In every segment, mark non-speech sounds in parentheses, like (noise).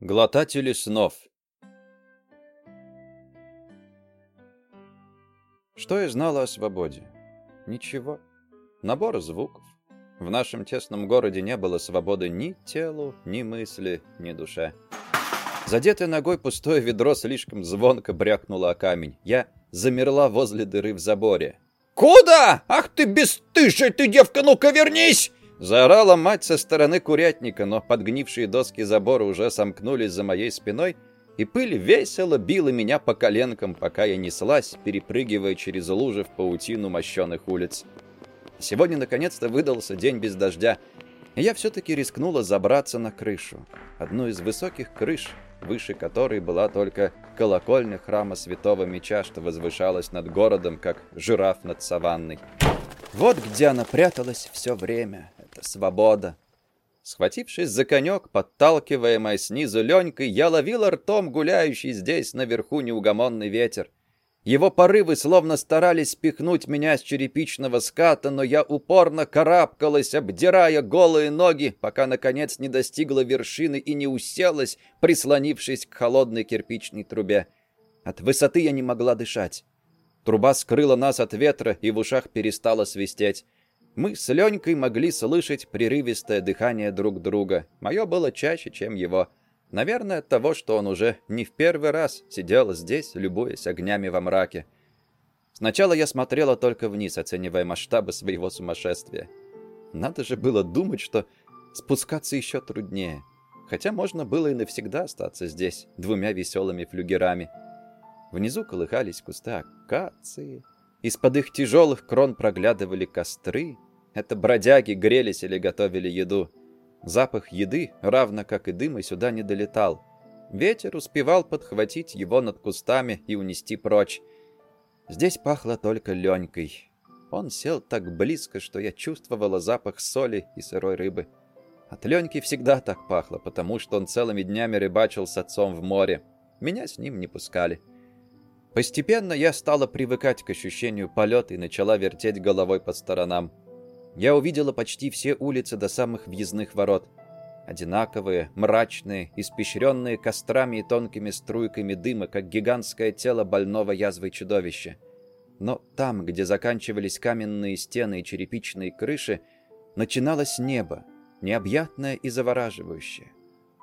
Глотатели снов Что я знала о свободе? Ничего. Набор звуков. В нашем тесном городе не было свободы ни телу, ни мысли, ни душе. Задетое ногой пустое ведро слишком звонко брякнуло о камень. Я замерла возле дыры в заборе. «Куда? Ах ты бесстыжая ты, девка, ну-ка вернись!» Заорала мать со стороны курятника, но подгнившие доски забора уже сомкнулись за моей спиной, и пыль весело била меня по коленкам, пока я неслась, перепрыгивая через лужи в паутину мощенных улиц. Сегодня наконец-то выдался день без дождя, и я все-таки рискнула забраться на крышу. Одну из высоких крыш, выше которой была только колокольня храма Святого Меча, что возвышалась над городом, как жираф над саванной. Вот где она пряталась все время свобода. Схватившись за конек, подталкиваемая снизу Ленькой, я ловила ртом гуляющий здесь наверху неугомонный ветер. Его порывы словно старались спихнуть меня с черепичного ската, но я упорно карабкалась, обдирая голые ноги, пока, наконец, не достигла вершины и не уселась, прислонившись к холодной кирпичной трубе. От высоты я не могла дышать. Труба скрыла нас от ветра, и в ушах перестала свистеть. Мы с Ленькой могли слышать прерывистое дыхание друг друга. Мое было чаще, чем его. Наверное, от того, что он уже не в первый раз сидел здесь, любуясь огнями во мраке. Сначала я смотрела только вниз, оценивая масштабы своего сумасшествия. Надо же было думать, что спускаться еще труднее. Хотя можно было и навсегда остаться здесь, двумя веселыми флюгерами. Внизу колыхались кусты акации. Из-под их тяжелых крон проглядывали костры, это бродяги грелись или готовили еду. Запах еды, равно как и дыма, сюда не долетал. Ветер успевал подхватить его над кустами и унести прочь. Здесь пахло только Ленькой. Он сел так близко, что я чувствовала запах соли и сырой рыбы. От Леньки всегда так пахло, потому что он целыми днями рыбачил с отцом в море. Меня с ним не пускали. Постепенно я стала привыкать к ощущению полета и начала вертеть головой по сторонам. Я увидела почти все улицы до самых въездных ворот. Одинаковые, мрачные, испещренные кострами и тонкими струйками дыма, как гигантское тело больного язвой чудовища. Но там, где заканчивались каменные стены и черепичные крыши, начиналось небо, необъятное и завораживающее.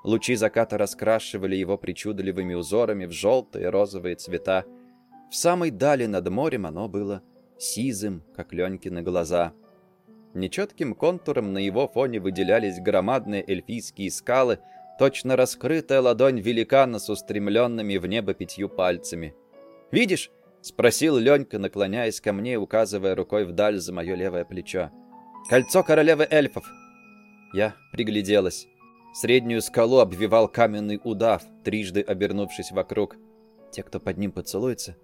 Лучи заката раскрашивали его причудливыми узорами в желтые и розовые цвета. В самой дали над морем оно было сизым, как Ленькины глаза — Нечетким контуром на его фоне выделялись громадные эльфийские скалы, точно раскрытая ладонь великана с устремленными в небо пятью пальцами. «Видишь?» — спросил Ленька, наклоняясь ко мне, указывая рукой вдаль за мое левое плечо. «Кольцо королевы эльфов!» Я пригляделась. Среднюю скалу обвивал каменный удав, трижды обернувшись вокруг. Те, кто под ним поцелуется,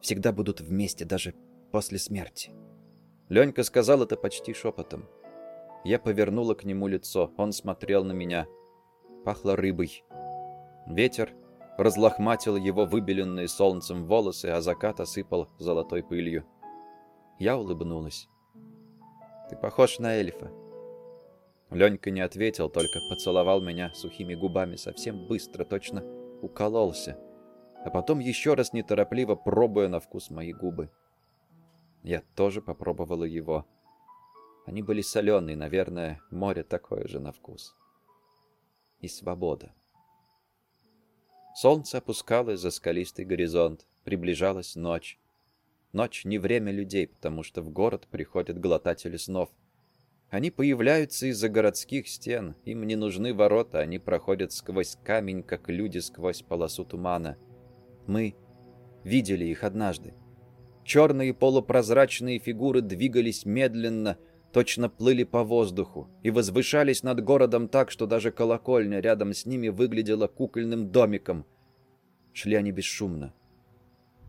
всегда будут вместе даже после смерти. Ленька сказал это почти шепотом. Я повернула к нему лицо. Он смотрел на меня. Пахло рыбой. Ветер разлохматил его выбеленные солнцем волосы, а закат осыпал золотой пылью. Я улыбнулась. «Ты похож на эльфа». Ленька не ответил, только поцеловал меня сухими губами совсем быстро, точно укололся, а потом еще раз неторопливо пробуя на вкус мои губы. Я тоже попробовала его. Они были соленые, наверное, море такое же на вкус. И свобода. Солнце опускалось за скалистый горизонт, приближалась ночь. Ночь не время людей, потому что в город приходят глотатели снов. Они появляются из-за городских стен, им не нужны ворота, они проходят сквозь камень, как люди сквозь полосу тумана. Мы видели их однажды. Черные полупрозрачные фигуры двигались медленно, точно плыли по воздуху и возвышались над городом так, что даже колокольня рядом с ними выглядела кукольным домиком. Шли они бесшумно.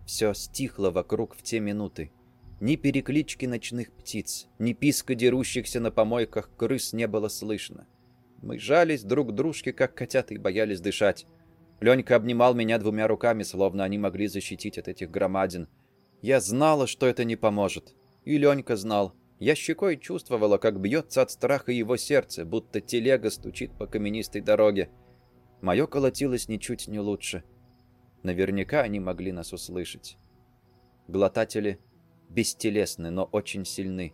Все стихло вокруг в те минуты. Ни переклички ночных птиц, ни писка дерущихся на помойках крыс не было слышно. Мы жались друг к дружке, как котята, и боялись дышать. Ленька обнимал меня двумя руками, словно они могли защитить от этих громадин — я знала, что это не поможет. И Ленька знал. Я щекой чувствовала, как бьется от страха его сердце, будто телега стучит по каменистой дороге. Мое колотилось ничуть не лучше. Наверняка они могли нас услышать. Глотатели бестелесны, но очень сильны.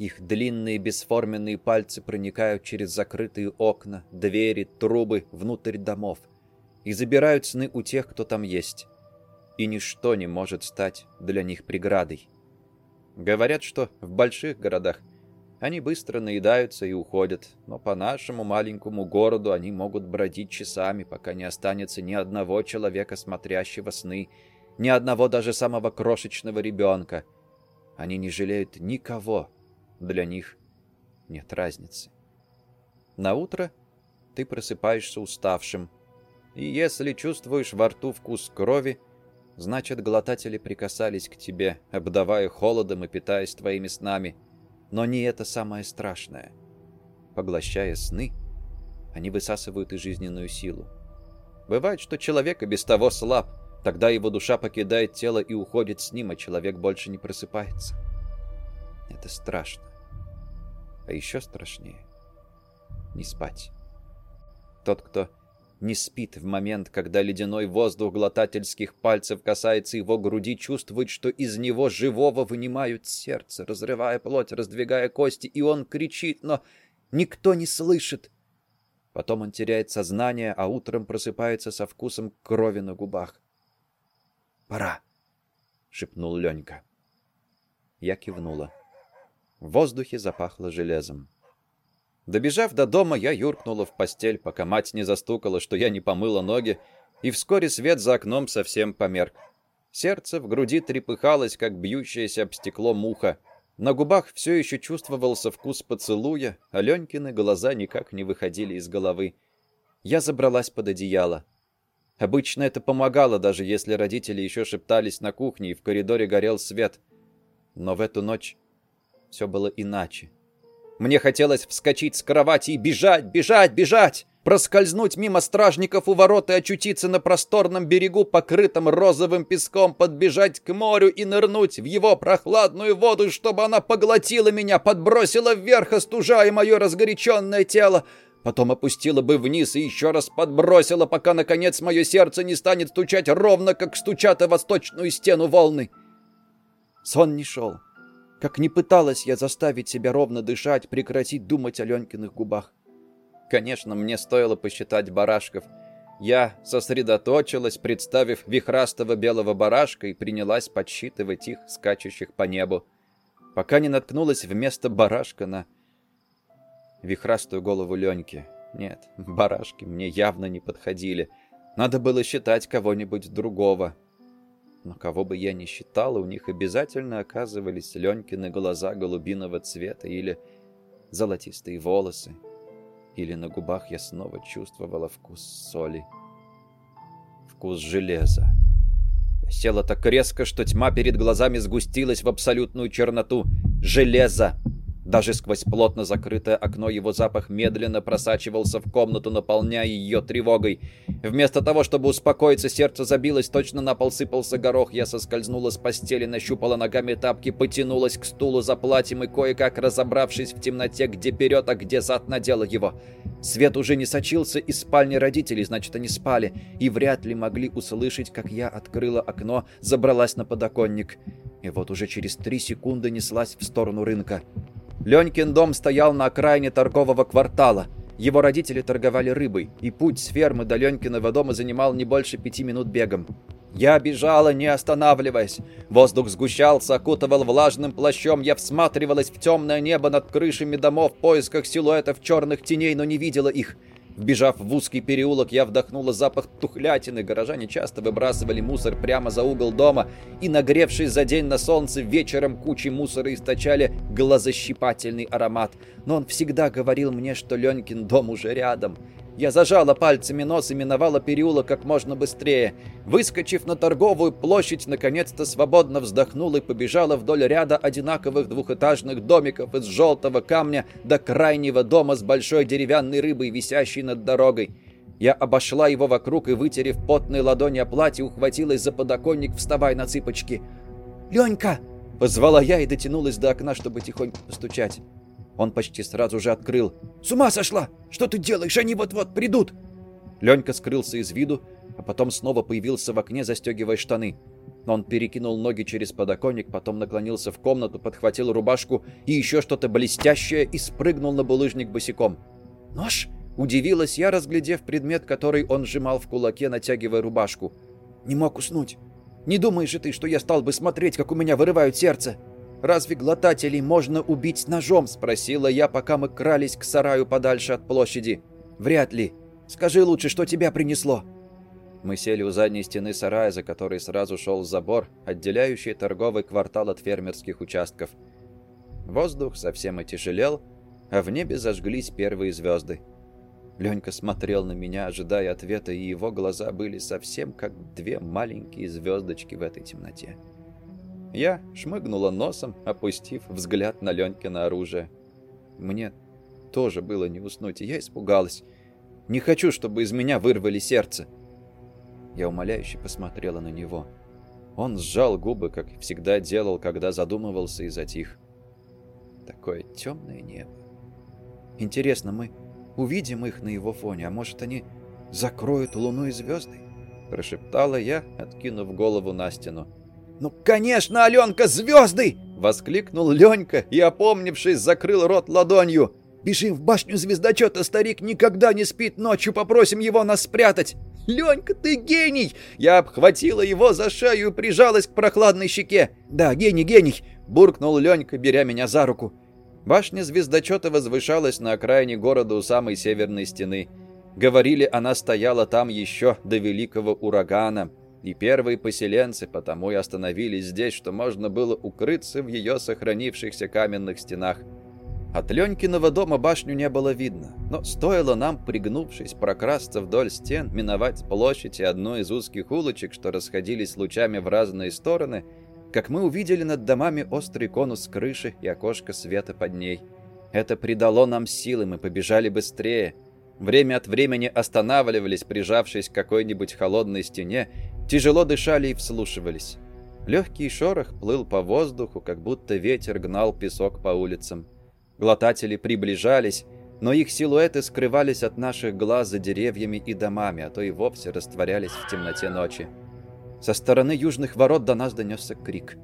Их длинные бесформенные пальцы проникают через закрытые окна, двери, трубы внутрь домов и забирают сны у тех, кто там есть. И ничто не может стать для них преградой. Говорят, что в больших городах они быстро наедаются и уходят, но по нашему маленькому городу они могут бродить часами, пока не останется ни одного человека, смотрящего сны, ни одного даже самого крошечного ребенка. Они не жалеют никого, для них нет разницы. На утро ты просыпаешься уставшим, и если чувствуешь во рту вкус крови, значит, глотатели прикасались к тебе, обдавая холодом и питаясь твоими снами. Но не это самое страшное. Поглощая сны, они высасывают и жизненную силу. Бывает, что человек и без того слаб, тогда его душа покидает тело и уходит с ним, а человек больше не просыпается. Это страшно. А еще страшнее — не спать. Тот, кто не спит в момент, когда ледяной воздух глотательских пальцев касается его груди, чувствует, что из него живого вынимают сердце, разрывая плоть, раздвигая кости, и он кричит, но никто не слышит. Потом он теряет сознание, а утром просыпается со вкусом крови на губах. «Пора!» — шепнул Ленька. Я кивнула. В воздухе запахло железом. Добежав до дома, я юркнула в постель, пока мать не застукала, что я не помыла ноги, и вскоре свет за окном совсем померк. Сердце в груди трепыхалось, как бьющееся об стекло муха. На губах все еще чувствовался вкус поцелуя, а Ленькины глаза никак не выходили из головы. Я забралась под одеяло. Обычно это помогало, даже если родители еще шептались на кухне и в коридоре горел свет. Но в эту ночь все было иначе. Мне хотелось вскочить с кровати и бежать, бежать, бежать! Проскользнуть мимо стражников у ворот и очутиться на просторном берегу, покрытом розовым песком, подбежать к морю и нырнуть в его прохладную воду, чтобы она поглотила меня, подбросила вверх, остужая мое разгоряченное тело. Потом опустила бы вниз и еще раз подбросила, пока, наконец, мое сердце не станет стучать ровно, как стучат о восточную стену волны. Сон не шел. Как не пыталась я заставить себя ровно дышать, прекратить думать о Ленькиных губах. Конечно, мне стоило посчитать барашков. Я сосредоточилась, представив вихрастого белого барашка, и принялась подсчитывать их, скачущих по небу, пока не наткнулась вместо барашка на вихрастую голову Леньки. Нет, (laughs) барашки мне явно не подходили. Надо было считать кого-нибудь другого. Но кого бы я ни считала, у них обязательно оказывались Ленькины глаза голубиного цвета или золотистые волосы. Или на губах я снова чувствовала вкус соли. Вкус железа. Я села так резко, что тьма перед глазами сгустилась в абсолютную черноту. Железо! Даже сквозь плотно закрытое окно его запах медленно просачивался в комнату, наполняя ее тревогой. Вместо того, чтобы успокоиться, сердце забилось, точно на пол сыпался горох. Я соскользнула с постели, нащупала ногами тапки, потянулась к стулу за платьем и кое-как, разобравшись в темноте, где вперед, а где зад, надела его. Свет уже не сочился из спальни родителей, значит, они спали, и вряд ли могли услышать, как я открыла окно, забралась на подоконник. И вот уже через три секунды неслась в сторону рынка. Ленькин дом стоял на окраине торгового квартала. Его родители торговали рыбой, и путь с фермы до Ленькиного дома занимал не больше пяти минут бегом. Я бежала, не останавливаясь. Воздух сгущался, окутывал влажным плащом. Я всматривалась в темное небо над крышами домов в поисках силуэтов черных теней, но не видела их. Вбежав в узкий переулок, я вдохнула запах тухлятины. Горожане часто выбрасывали мусор прямо за угол дома, и, нагревшись за день на солнце, вечером кучи мусора источали глазощипательный аромат. Но он всегда говорил мне, что Ленькин дом уже рядом. Я зажала пальцами нос и миновала переулок как можно быстрее. Выскочив на торговую площадь, наконец-то свободно вздохнула и побежала вдоль ряда одинаковых двухэтажных домиков из желтого камня до крайнего дома с большой деревянной рыбой, висящей над дорогой. Я обошла его вокруг и, вытерев потные ладони о платье, ухватилась за подоконник, вставая на цыпочки. «Ленька!» — позвала я и дотянулась до окна, чтобы тихонько постучать. Он почти сразу же открыл. «С ума сошла! Что ты делаешь? Они вот-вот придут!» Ленька скрылся из виду, а потом снова появился в окне, застегивая штаны. Он перекинул ноги через подоконник, потом наклонился в комнату, подхватил рубашку и еще что-то блестящее и спрыгнул на булыжник босиком. «Нож?» — удивилась я, разглядев предмет, который он сжимал в кулаке, натягивая рубашку. «Не мог уснуть. Не думаешь же ты, что я стал бы смотреть, как у меня вырывают сердце?» «Разве глотателей можно убить ножом?» — спросила я, пока мы крались к сараю подальше от площади. «Вряд ли. Скажи лучше, что тебя принесло?» Мы сели у задней стены сарая, за которой сразу шел забор, отделяющий торговый квартал от фермерских участков. Воздух совсем отяжелел, а в небе зажглись первые звезды. Ленька смотрел на меня, ожидая ответа, и его глаза были совсем как две маленькие звездочки в этой темноте. Я шмыгнула носом, опустив взгляд на Ленькино оружие. Мне тоже было не уснуть, и я испугалась. Не хочу, чтобы из меня вырвали сердце. Я умоляюще посмотрела на него. Он сжал губы, как всегда делал, когда задумывался и затих. Такое темное небо. Интересно, мы увидим их на его фоне, а может, они закроют луну и звезды? Прошептала я, откинув голову на стену. «Ну, конечно, Аленка, звезды!» Воскликнул Ленька и, опомнившись, закрыл рот ладонью. «Бежим в башню звездочета, старик никогда не спит ночью, попросим его нас спрятать!» «Ленька, ты гений!» Я обхватила его за шею и прижалась к прохладной щеке. «Да, гений, гений!» — буркнул Ленька, беря меня за руку. Башня звездочета возвышалась на окраине города у самой северной стены. Говорили, она стояла там еще до великого урагана. И первые поселенцы потому и остановились здесь, что можно было укрыться в ее сохранившихся каменных стенах. От Ленькиного дома башню не было видно, но стоило нам, пригнувшись, прокрасться вдоль стен, миновать площадь и одну из узких улочек, что расходились лучами в разные стороны, как мы увидели над домами острый конус крыши и окошко света под ней. Это придало нам силы, мы побежали быстрее. Время от времени останавливались, прижавшись к какой-нибудь холодной стене, тяжело дышали и вслушивались. Легкий шорох плыл по воздуху, как будто ветер гнал песок по улицам. Глотатели приближались, но их силуэты скрывались от наших глаз за деревьями и домами, а то и вовсе растворялись в темноте ночи. Со стороны южных ворот до нас донесся крик.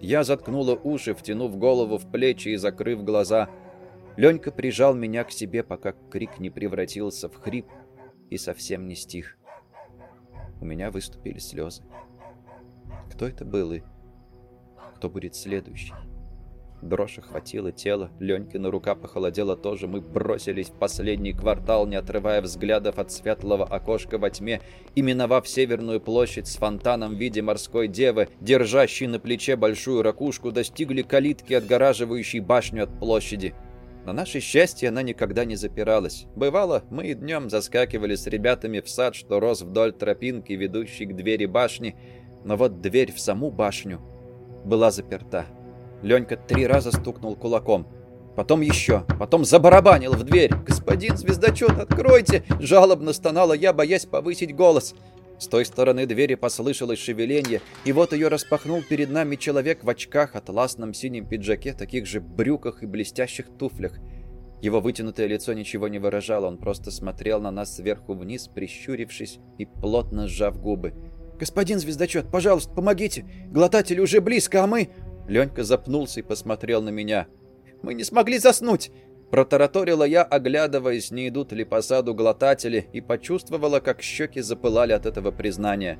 Я заткнула уши, втянув голову в плечи и закрыв глаза. Ленька прижал меня к себе, пока крик не превратился в хрип и совсем не стих. У меня выступили слезы. Кто это был и кто будет следующий? Дрожь охватила тело, Ленькина рука похолодела тоже. Мы бросились в последний квартал, не отрывая взглядов от светлого окошка во тьме, и миновав северную площадь с фонтаном в виде морской девы, держащей на плече большую ракушку, достигли калитки, отгораживающей башню от площади. На наше счастье она никогда не запиралась. Бывало, мы и днем заскакивали с ребятами в сад, что рос вдоль тропинки, ведущей к двери башни, но вот дверь в саму башню была заперта. Ленька три раза стукнул кулаком. Потом еще, потом забарабанил в дверь. «Господин звездочет, откройте!» Жалобно стонала я, боясь повысить голос. С той стороны двери послышалось шевеление, и вот ее распахнул перед нами человек в очках, атласном синем пиджаке, таких же брюках и блестящих туфлях. Его вытянутое лицо ничего не выражало, он просто смотрел на нас сверху вниз, прищурившись и плотно сжав губы. «Господин звездочет, пожалуйста, помогите! Глотатель уже близко, а мы...» Ленька запнулся и посмотрел на меня. «Мы не смогли заснуть!» Протараторила я, оглядываясь, не идут ли по саду глотатели, и почувствовала, как щеки запылали от этого признания.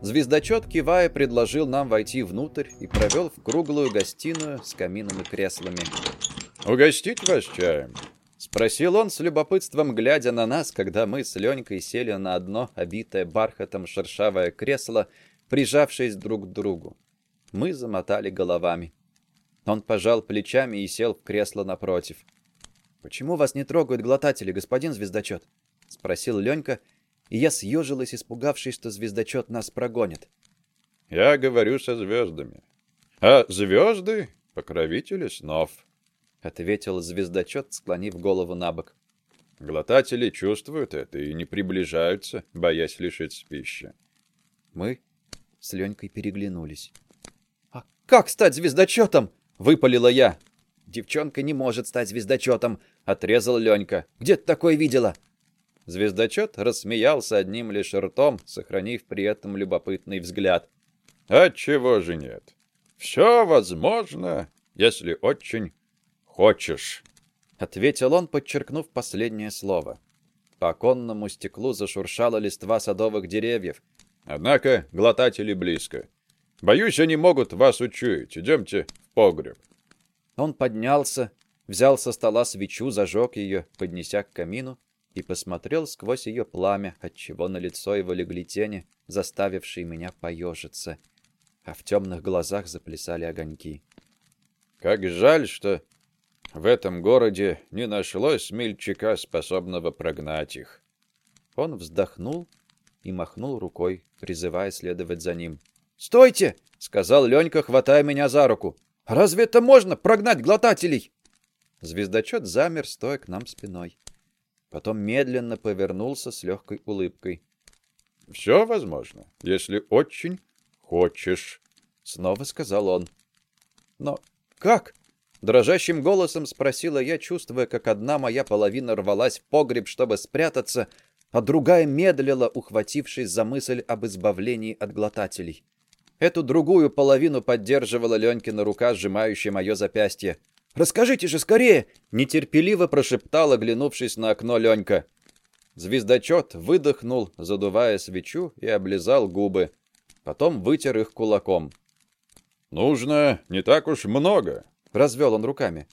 Звездочет, кивая, предложил нам войти внутрь и провел в круглую гостиную с камином и креслами. «Угостить вас чаем?» — спросил он с любопытством, глядя на нас, когда мы с Ленькой сели на одно, обитое бархатом шершавое кресло, прижавшись друг к другу. Мы замотали головами. Он пожал плечами и сел в кресло напротив. «Почему вас не трогают глотатели, господин звездочет?» — спросил Ленька, и я съежилась, испугавшись, что звездочет нас прогонит. «Я говорю со звездами. А звезды — покровители снов», — ответил звездочет, склонив голову на бок. «Глотатели чувствуют это и не приближаются, боясь лишиться пищи». Мы с Ленькой переглянулись. «Как стать звездочетом?» — выпалила я. «Девчонка не может стать звездочетом», — отрезал Ленька. «Где ты такое видела?» Звездочет рассмеялся одним лишь ртом, сохранив при этом любопытный взгляд. «Отчего же нет? Все возможно, если очень хочешь», — ответил он, подчеркнув последнее слово. По оконному стеклу зашуршала листва садовых деревьев. «Однако глотатели близко. Боюсь, они могут вас учуять. Идемте в погреб». Он поднялся, взял со стола свечу, зажег ее, поднеся к камину, и посмотрел сквозь ее пламя, отчего на лицо его легли тени, заставившие меня поежиться, а в темных глазах заплясали огоньки. «Как жаль, что в этом городе не нашлось смельчака, способного прогнать их». Он вздохнул и махнул рукой, призывая следовать за ним. «Стойте!» — сказал Ленька, хватая меня за руку. «Разве это можно, прогнать глотателей?» Звездочет замер, стоя к нам спиной. Потом медленно повернулся с легкой улыбкой. «Все возможно, если очень хочешь», — снова сказал он. «Но как?» — дрожащим голосом спросила я, чувствуя, как одна моя половина рвалась в погреб, чтобы спрятаться, а другая медлила, ухватившись за мысль об избавлении от глотателей. Эту другую половину поддерживала Ленькина рука, сжимающая мое запястье. Расскажите же скорее!» — нетерпеливо прошептал, оглянувшись на окно Ленька. Звездочет выдохнул, задувая свечу, и облизал губы. Потом вытер их кулаком. «Нужно не так уж много», — развел он руками.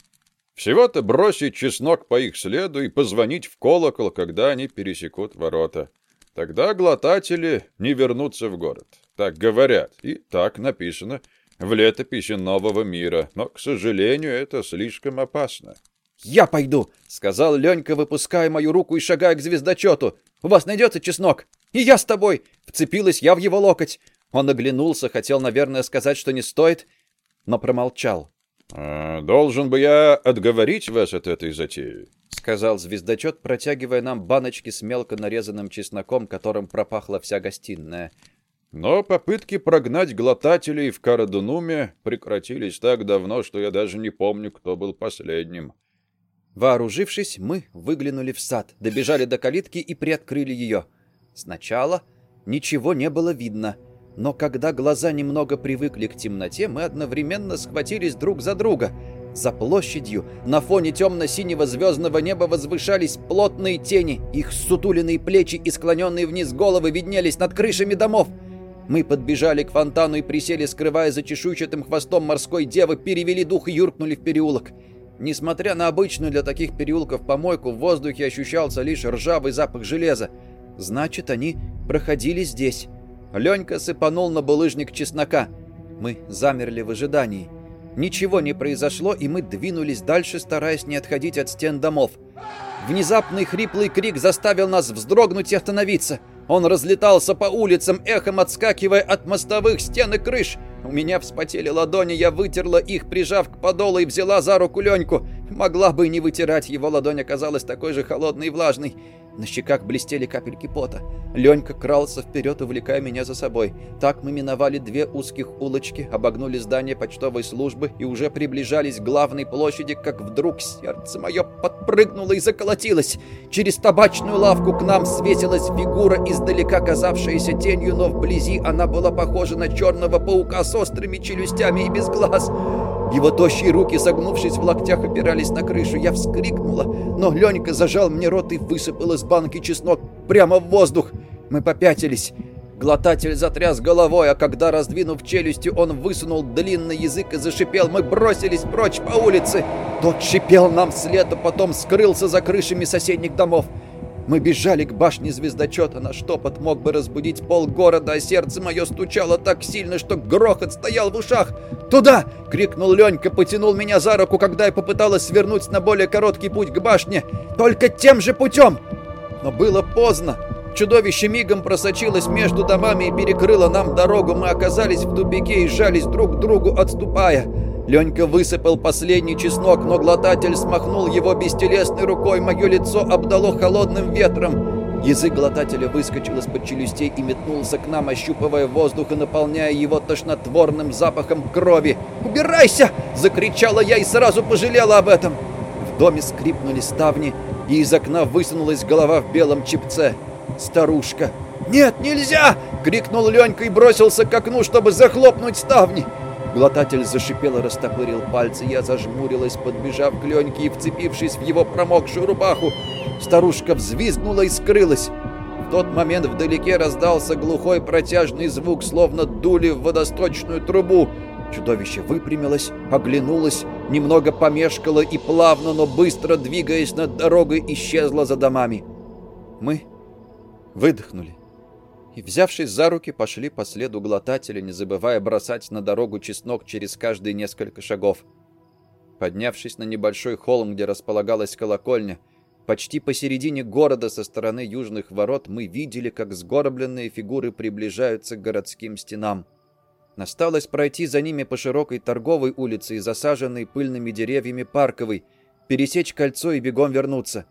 «Всего-то бросить чеснок по их следу и позвонить в колокол, когда они пересекут ворота. Тогда глотатели не вернутся в город. Так говорят, и так написано в летописи нового мира, но, к сожалению, это слишком опасно. «Я пойду», — сказал Ленька, выпуская мою руку и шагая к звездочету. «У вас найдется чеснок? И я с тобой!» Вцепилась я в его локоть. Он оглянулся, хотел, наверное, сказать, что не стоит, но промолчал. «А, «Должен бы я отговорить вас от этой затеи», — сказал звездочет, протягивая нам баночки с мелко нарезанным чесноком, которым пропахла вся гостиная. Но попытки прогнать глотателей в Карадунуме прекратились так давно, что я даже не помню, кто был последним. Вооружившись, мы выглянули в сад, добежали до калитки и приоткрыли ее. Сначала ничего не было видно, но когда глаза немного привыкли к темноте, мы одновременно схватились друг за друга. За площадью на фоне темно-синего звездного неба возвышались плотные тени, их сутуленные плечи и склоненные вниз головы виднелись над крышами домов. Мы подбежали к фонтану и присели, скрывая за чешуйчатым хвостом морской девы, перевели дух и юркнули в переулок. Несмотря на обычную для таких переулков помойку, в воздухе ощущался лишь ржавый запах железа. Значит, они проходили здесь. Ленька сыпанул на булыжник чеснока. Мы замерли в ожидании. Ничего не произошло, и мы двинулись дальше, стараясь не отходить от стен домов. Внезапный хриплый крик заставил нас вздрогнуть и остановиться. Он разлетался по улицам, эхом отскакивая от мостовых стен и крыш. У меня вспотели ладони, я вытерла их, прижав к подолу и взяла за руку Леньку. Могла бы и не вытирать, его ладонь оказалась такой же холодной и влажной. На щеках блестели капельки пота. Ленька крался вперед, увлекая меня за собой. Так мы миновали две узких улочки, обогнули здание почтовой службы и уже приближались к главной площади, как вдруг сердце мое подпрыгнуло и заколотилось. Через табачную лавку к нам светилась фигура, издалека казавшаяся тенью, но вблизи она была похожа на черного паука с острыми челюстями и без глаз. Его тощие руки, согнувшись в локтях, опирались на крышу. Я вскрикнула, но Ленька зажал мне рот и высыпал из банки чеснок прямо в воздух. Мы попятились. Глотатель затряс головой, а когда, раздвинув челюстью, он высунул длинный язык и зашипел, мы бросились прочь по улице. Тот шипел нам вслед, а потом скрылся за крышами соседних домов. Мы бежали к башне звездочета, на штопот мог бы разбудить полгорода, а сердце мое стучало так сильно, что грохот стоял в ушах. «Туда!» — крикнул Ленька, потянул меня за руку, когда я попыталась свернуть на более короткий путь к башне. «Только тем же путем!» Но было поздно. Чудовище мигом просочилось между домами и перекрыло нам дорогу. Мы оказались в тупике и сжались друг к другу, отступая. Ленька высыпал последний чеснок, но глотатель смахнул его бестелесной рукой. Мое лицо обдало холодным ветром. Язык глотателя выскочил из-под челюстей и метнулся к нам, ощупывая воздух и наполняя его тошнотворным запахом крови. «Убирайся!» — закричала я и сразу пожалела об этом. В доме скрипнули ставни, и из окна высунулась голова в белом чепце. Старушка. «Нет, нельзя!» — крикнул Ленька и бросился к окну, чтобы захлопнуть ставни. Глотатель зашипел и растопырил пальцы. Я зажмурилась, подбежав к Леньке и вцепившись в его промокшую рубаху. Старушка взвизгнула и скрылась. В тот момент вдалеке раздался глухой протяжный звук, словно дули в водосточную трубу. Чудовище выпрямилось, оглянулось, немного помешкало и плавно, но быстро двигаясь над дорогой, исчезло за домами. Мы выдохнули и, взявшись за руки, пошли по следу глотателя, не забывая бросать на дорогу чеснок через каждые несколько шагов. Поднявшись на небольшой холм, где располагалась колокольня, почти посередине города со стороны южных ворот мы видели, как сгорбленные фигуры приближаются к городским стенам. Насталось пройти за ними по широкой торговой улице и засаженной пыльными деревьями парковой, пересечь кольцо и бегом вернуться.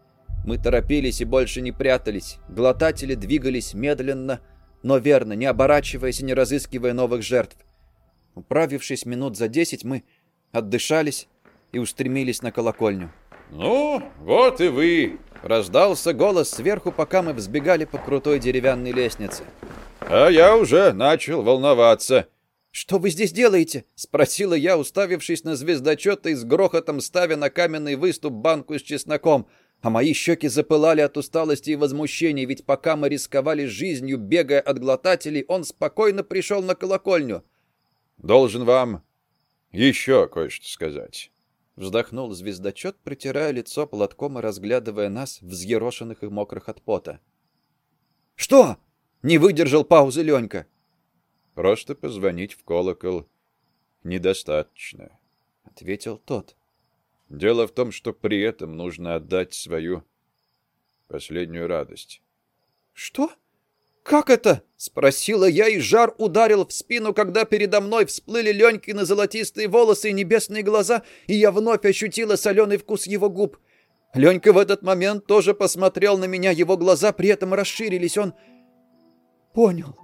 Мы торопились и больше не прятались. Глотатели двигались медленно, но верно, не оборачиваясь и не разыскивая новых жертв. Управившись минут за десять, мы отдышались и устремились на колокольню. «Ну, вот и вы!» — раздался голос сверху, пока мы взбегали по крутой деревянной лестнице. «А я уже начал волноваться». «Что вы здесь делаете?» — спросила я, уставившись на звездочет и с грохотом ставя на каменный выступ банку с чесноком — а мои щеки запылали от усталости и возмущения, ведь пока мы рисковали жизнью, бегая от глотателей, он спокойно пришел на колокольню. «Должен вам еще кое-что сказать». Вздохнул звездочет, протирая лицо платком и разглядывая нас, взъерошенных и мокрых от пота. «Что?» — не выдержал паузы Ленька. «Просто позвонить в колокол недостаточно», — ответил тот. Дело в том, что при этом нужно отдать свою последнюю радость. «Что? Как это?» — спросила я, и жар ударил в спину, когда передо мной всплыли Ленькины золотистые волосы и небесные глаза, и я вновь ощутила соленый вкус его губ. Ленька в этот момент тоже посмотрел на меня, его глаза при этом расширились, он понял.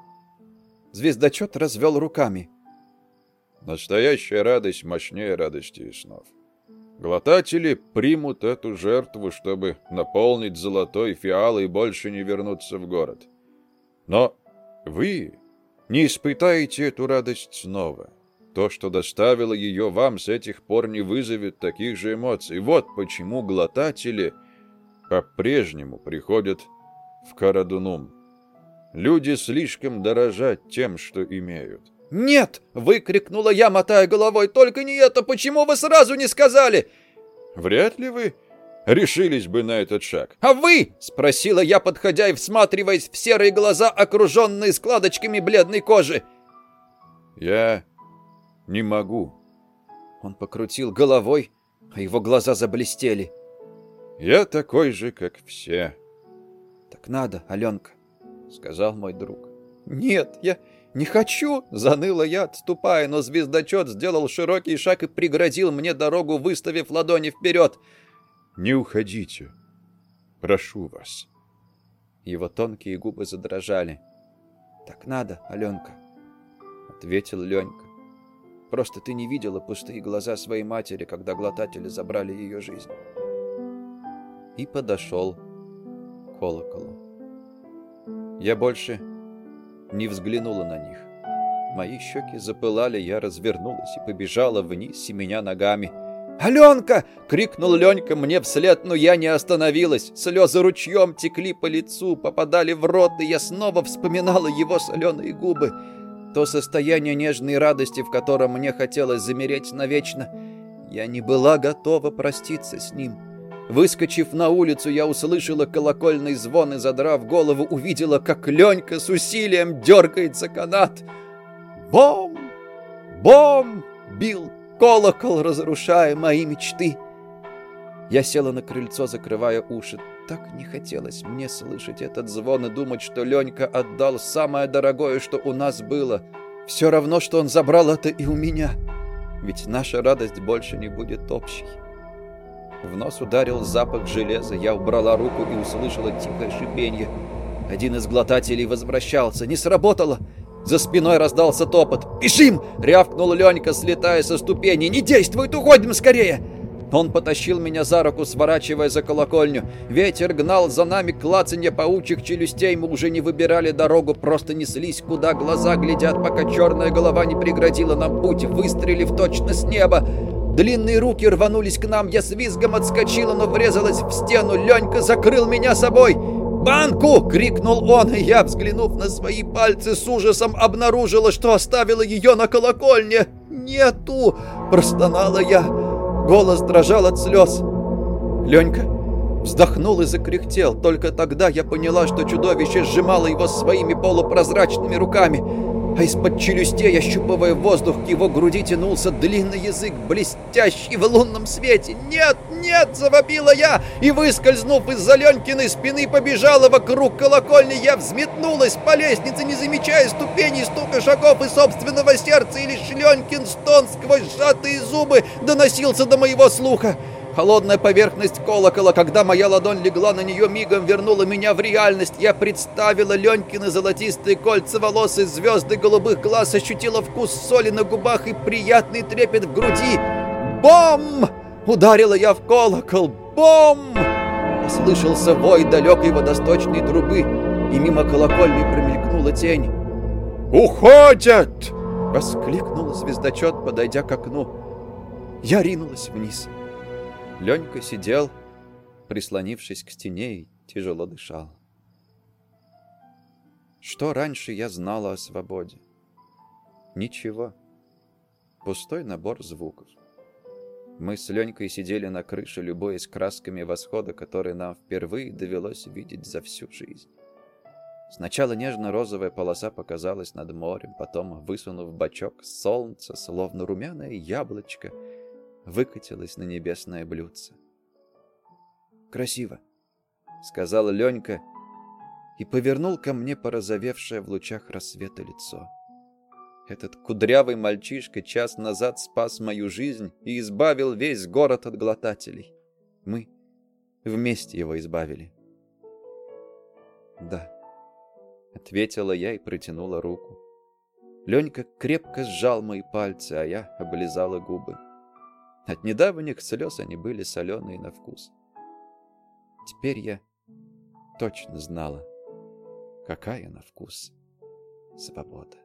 Звездочет развел руками. Настоящая радость мощнее радости снов. Глотатели примут эту жертву, чтобы наполнить золотой фиал и больше не вернуться в город. Но вы не испытаете эту радость снова. То, что доставило ее вам, с этих пор не вызовет таких же эмоций. Вот почему глотатели по-прежнему приходят в Карадунум. Люди слишком дорожат тем, что имеют. «Нет!» — выкрикнула я, мотая головой. «Только не это! Почему вы сразу не сказали?» «Вряд ли вы решились бы на этот шаг». «А вы?» — спросила я, подходя и всматриваясь в серые глаза, окруженные складочками бледной кожи. «Я не могу». Он покрутил головой, а его глаза заблестели. «Я такой же, как все». «Так надо, Аленка», — сказал мой друг. «Нет, я «Не хочу!» — заныла я, отступая, но звездочет сделал широкий шаг и преградил мне дорогу, выставив ладони вперед. «Не уходите. Прошу вас». Его тонкие губы задрожали. «Так надо, Аленка», — ответил Ленька. «Просто ты не видела пустые глаза своей матери, когда глотатели забрали ее жизнь». И подошел к колоколу. Я больше не взглянула на них. Мои щеки запылали, я развернулась и побежала вниз, семеня ногами. «Аленка!» — крикнул Ленька мне вслед, но я не остановилась. Слезы ручьем текли по лицу, попадали в рот, и я снова вспоминала его соленые губы. То состояние нежной радости, в котором мне хотелось замереть навечно. Я не была готова проститься с ним. Выскочив на улицу, я услышала колокольный звон и, задрав голову, увидела, как Ленька с усилием дергается канат. Бом! Бом! Бил колокол, разрушая мои мечты. Я села на крыльцо, закрывая уши. Так не хотелось мне слышать этот звон и думать, что Ленька отдал самое дорогое, что у нас было. Все равно, что он забрал это и у меня. Ведь наша радость больше не будет общей. В нос ударил запах железа. Я убрала руку и услышала тихое шипенье. Один из глотателей возвращался. Не сработало. За спиной раздался топот. «Бежим!» — рявкнул Ленька, слетая со ступени. «Не действует! Уходим скорее!» Он потащил меня за руку, сворачивая за колокольню. Ветер гнал за нами клацанье паучьих челюстей. Мы уже не выбирали дорогу, просто неслись, куда глаза глядят, пока черная голова не преградила нам путь, выстрелив точно с неба. Длинные руки рванулись к нам, я с визгом отскочила, но врезалась в стену. Ленька закрыл меня собой. «Банку!» — крикнул он, и я, взглянув на свои пальцы, с ужасом обнаружила, что оставила ее на колокольне. «Нету!» — простонала я. Голос дрожал от слез. Ленька вздохнул и закряхтел. Только тогда я поняла, что чудовище сжимало его своими полупрозрачными руками а из-под челюстей, ощупывая воздух, к его груди тянулся длинный язык, блестящий в лунном свете. «Нет, нет!» — завопила я, и, выскользнув из-за Ленькиной спины, побежала вокруг колокольни. Я взметнулась по лестнице, не замечая ступеней, стука шагов и собственного сердца, и лишь Ленькин стон сквозь сжатые зубы доносился до моего слуха. Холодная поверхность колокола, когда моя ладонь легла на нее, мигом вернула меня в реальность. Я представила Ленькины золотистые кольца волос и звезды голубых глаз, ощутила вкус соли на губах и приятный трепет в груди. «Бом!» — ударила я в колокол. «Бом!» Слышался вой далекой водосточной трубы, и мимо колокольни промелькнула тень. «Уходят!» — воскликнул звездочет, подойдя к окну. Я ринулась вниз. Ленька сидел, прислонившись к стене и тяжело дышал. Что раньше я знала о свободе? Ничего. Пустой набор звуков. Мы с Ленькой сидели на крыше, любуясь красками восхода, которые нам впервые довелось видеть за всю жизнь. Сначала нежно-розовая полоса показалась над морем, потом, высунув бочок, солнце, словно румяное яблочко — выкатилась на небесное блюдце. «Красиво», — сказал Ленька и повернул ко мне порозовевшее в лучах рассвета лицо. Этот кудрявый мальчишка час назад спас мою жизнь и избавил весь город от глотателей. Мы вместе его избавили. «Да», — ответила я и протянула руку. Ленька крепко сжал мои пальцы, а я облизала губы. От недавних слез они были соленые на вкус. Теперь я точно знала, какая на вкус свобода.